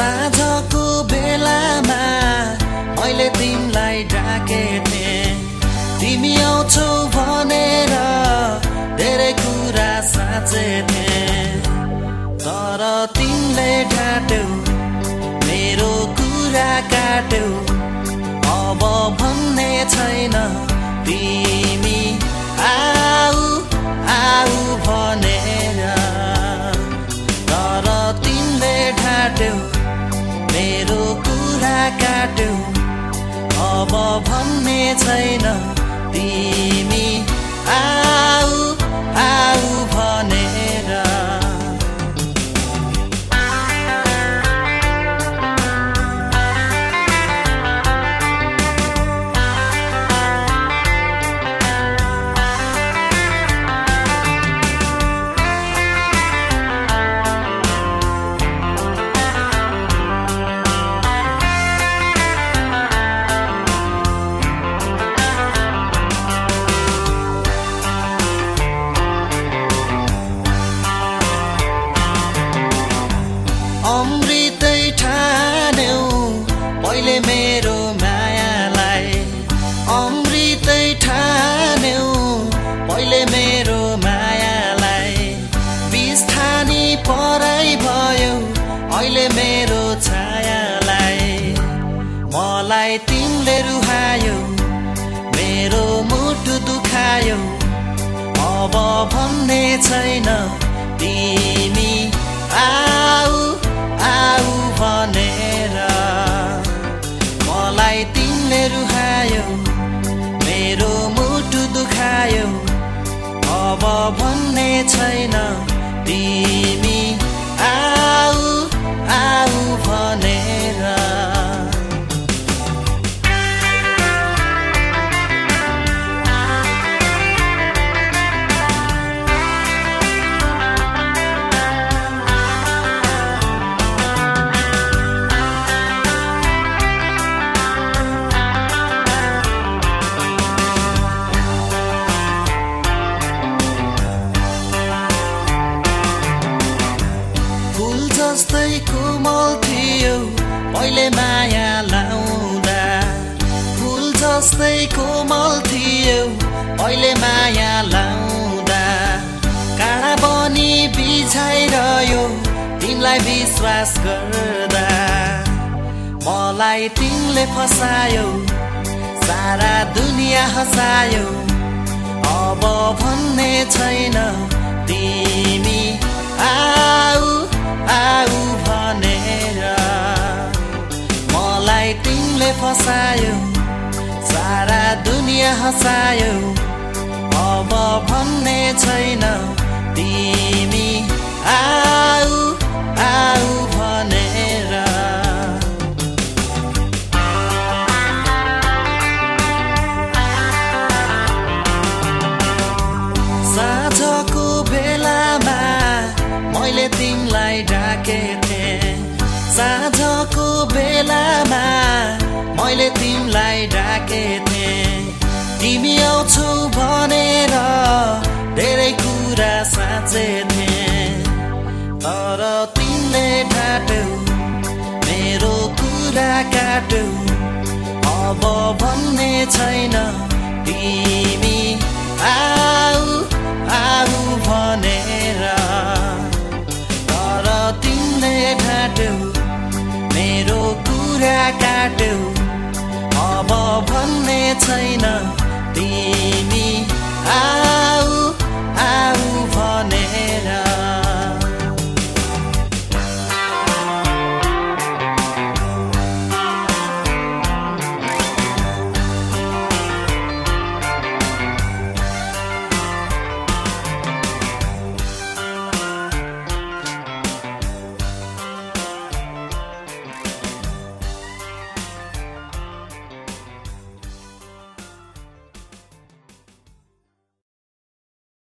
اں کو بلا تمکے تھے تمہیں آؤشو درے کور سر تم نے ڈاٹو میرے کوٹ اب بند تر تم نے ڈاٹو میرے پورا کاٹ اب ب مل تینا میرے مٹ د تملہ تم نے سارا دس سارا دنیا ہساؤ ابھی چنے سو بات ڈاک کو بلا مجھے تھے تھی آؤ تمٹ میرا کاٹ ابھی چر تے ڈاٹو میرے کوٹ آؤ آؤ بنے